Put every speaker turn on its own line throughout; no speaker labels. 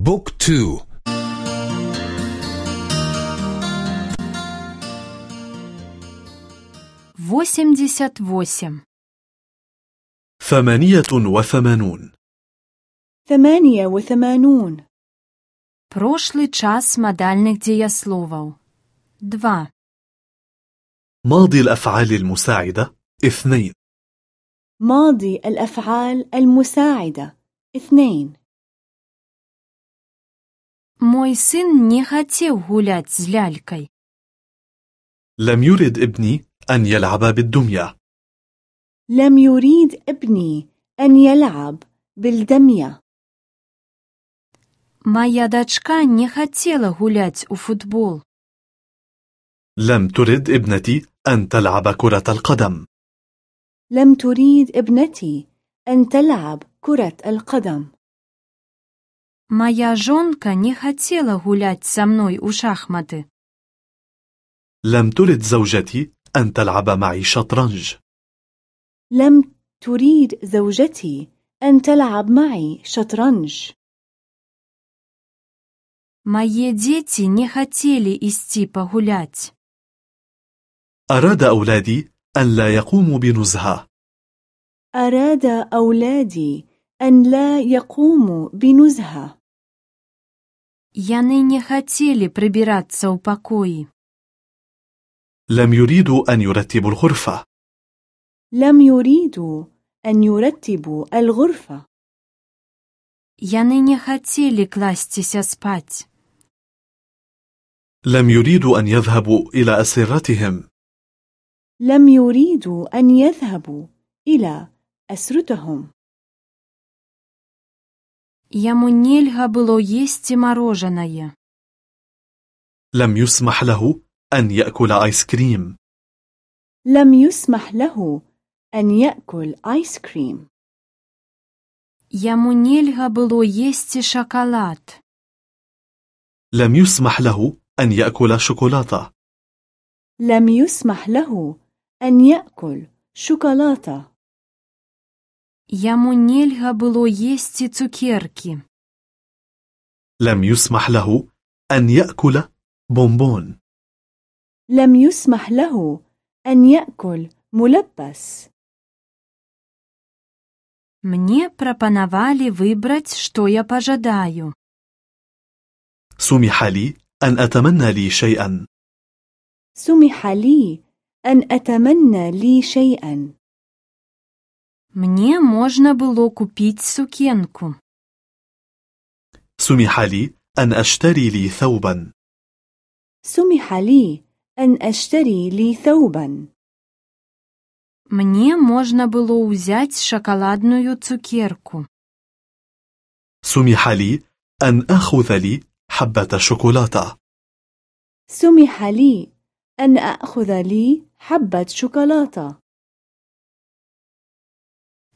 بوك تو
восемьдесят восемь
ثمانية وثمانون
ثمانية وثمانون
прошлый час модальных деясловов два
ماضي الأفعال المساعدة اثنين
ماضي الأفعال المساعدة اثنين
мой сын не хотел гулять с лялькой
لم يرد ابني أن يلعب بالدمية
لم يريد ابني أن يلعب بالدمية
моя дочка не хотела гулять у футбол
لم ترد ابنتي أن تلعب كرة القدم
لم تريد ابنتي أن تلعب كرة القدم
моя жонка не хотела гулять со мной у шахматы
لم ترد زوجتي أن تلعب معي شطرنج
لم تريد زوجتي أن تلعب معي شطرنج
мои дети не хотели идти погулять
أراد أولادي أن لا يقوموا بنزهة
أراد أولادي أن لا يقوموا بنزهة
яны не хотели прибираться у покои
لم يريدوا أن يرتبوا الغرفة
لم يريدوا أن يرتبوا الغرفة
яны не хотели класціся спать
لم يريدوا أن يذهبوا إلى أسرتهم
لم يريدوا أن يذهبوا إلى أسرتهم
Яму нельга было есці мороженое.
لم يسمح له أن يأكل آيس كريم
لم يسمح له أن يأكل آيس كريم
Яму нельга было есці шоколад.
لم يسمح له أن يأكل شوكولاتة
لم يسمح له أن يأكل شوكولاتة
Яму нельга было есці цукеркі.
لم يسمح له أن يأكل بونبون
لم يسمح له أن يأكل ملبس
Мне прапанавалі выбраць, што я пажадаю.
سمح لي أن أتمنى لي شيئا
سمح لي أن أتمنى لي شيئا
Мне можна было купіць сукенку.
سمح لي أن أشتري لي ثوبا
سمح لي أن أشتري لي ثوبا
Мне можна было ўзяць шакаладную цукерку.
سمح لي أن أخذ لي حبة شوكولاتة
سمح لي أن أخذ لي حبة شوكولاتة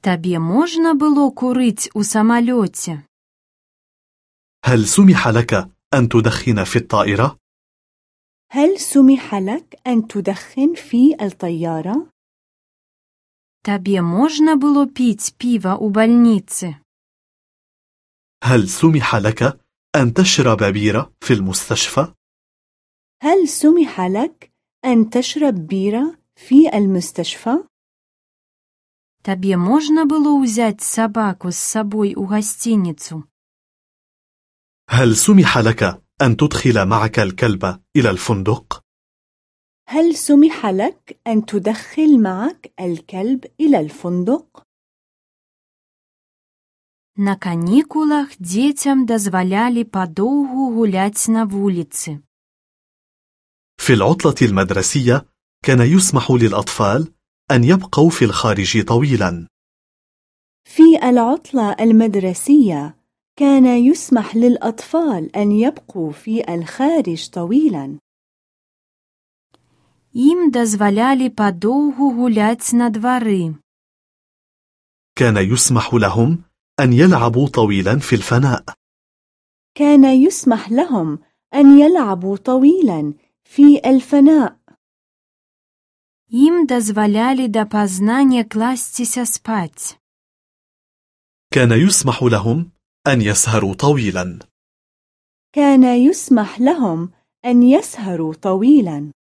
Табе можна было курыць у самалёце.
هل سمح لك أن تدخن في الطائرة؟
هل سمح لك أن تدخن في الطيارة؟
Табе можна было піць піва ў бальніцы.
هل سمح لك أن تشرب بيرة في المستشفى؟
هل سمح لك أن تشرب بيرة في المستشفى؟
Табе можна было ўзяць сабаку з сабой у гасцініцу.
هل سمح لك أن تدخل معك الكلب إلى الفندق؟
هل سمح لك أن تدخل معك الكلب إلى الفندق؟
На канікулах дзецям дазвалялі падоўгу гуляць на вуліцы.
في العطلة المدرسية كان يسمح للأطفال أن يبقوا في الخارج طويلا
في العطلة المدرسية كان يسمح للأطفال أن يبقوا في الخارج طويلا
Ім дазвалялі падоўгу гуляць на двары.
كان يسمح لهم أن يلعبوا طويلا في الفناء
كان يسمح لهم أن يلعبوا طويلا في الفناء
Ім дазвалялі да пазнання класціся спаць.
كان يسمح لهم أن يسهروا طويلا
كان يسمح لهم أن يسهروا طويلا.